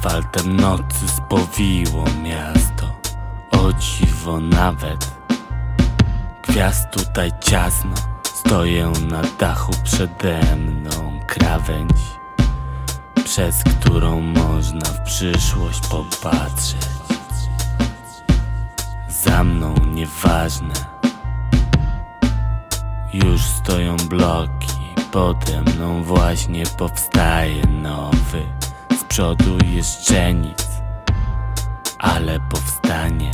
Światem nocy spowiło miasto. O dziwo nawet Gwiazd tutaj ciasno Stoję na dachu przede mną. Krawędź Przez którą można w przyszłość popatrzeć. Za mną nieważne. Już stoją bloki Pode mną właśnie powstaje nowy przodu jeszcze nic Ale powstanie.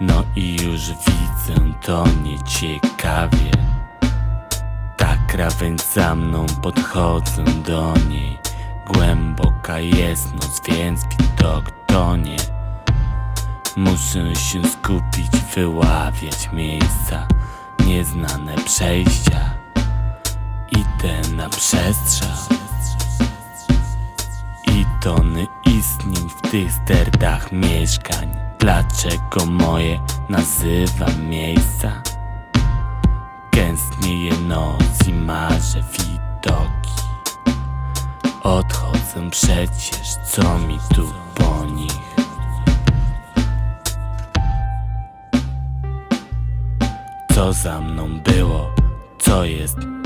No i już widzę to nieciekawie. Ta krawędź za mną podchodzę do niej. Głęboka jest noc, więc widok tonie Muszę się skupić, wyławiać miejsca Nieznane przejścia. Idę na przestrzał tony istnień w tych sterdach mieszkań. Dlaczego moje nazywam miejsca? Gęstnieje noc i marzę widoki. Odchodzę przecież, co mi tu po nich? Co za mną było, co jest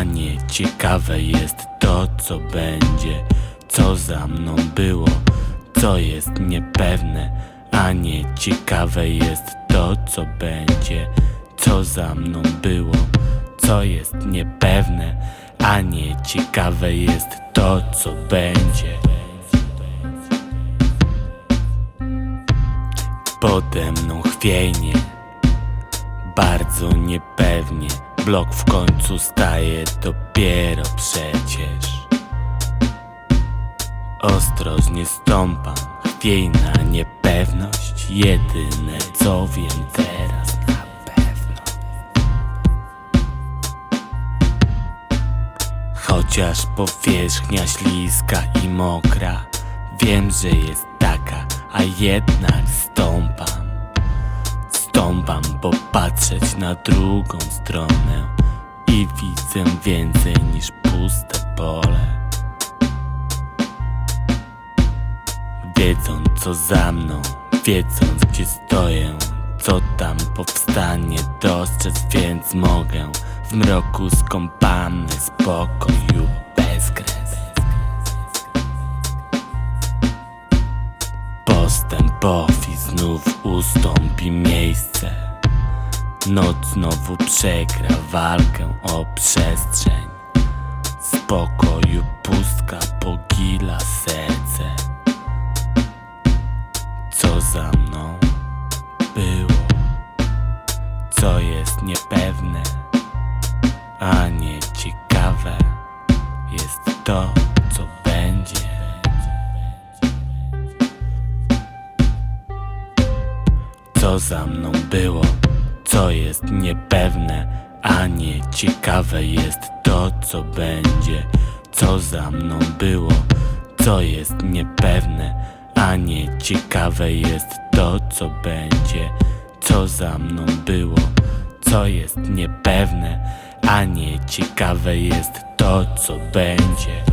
A nie ciekawe jest to, co będzie Co za mną było, co jest niepewne A nie ciekawe jest to, co będzie Co za mną było, co jest niepewne A nie ciekawe jest to, co będzie. Pode mną chwiejnie Bardzo niepewnie Blok w końcu staje dopiero przecież. Ostrożnie stąpam Chwiejna niepewność. Jedyne co wiem teraz na pewno. Chociaż powierzchnia śliska i mokra Wiem, że jest taka, a jednak stąpam Stąpam popatrzeć na drugą stronę I widzę więcej niż puste pole. Wiedząc co za mną, wiedząc gdzie stoję Co tam powstanie dostrzec, więc mogę W mroku skąpany spokoju Postępowi znów ustąpi miejsce. Noc znowu przegra walkę o przestrzeń. Spokoju pustka pogila serce. Co za mną było? Co jest niepewne? A Co za mną było, co jest niepewne, a nie ciekawe jest to, co będzie. Co za mną było, co jest niepewne, a nie ciekawe jest to, co będzie. Co za mną było, co jest niepewne, a nie ciekawe jest to, co będzie.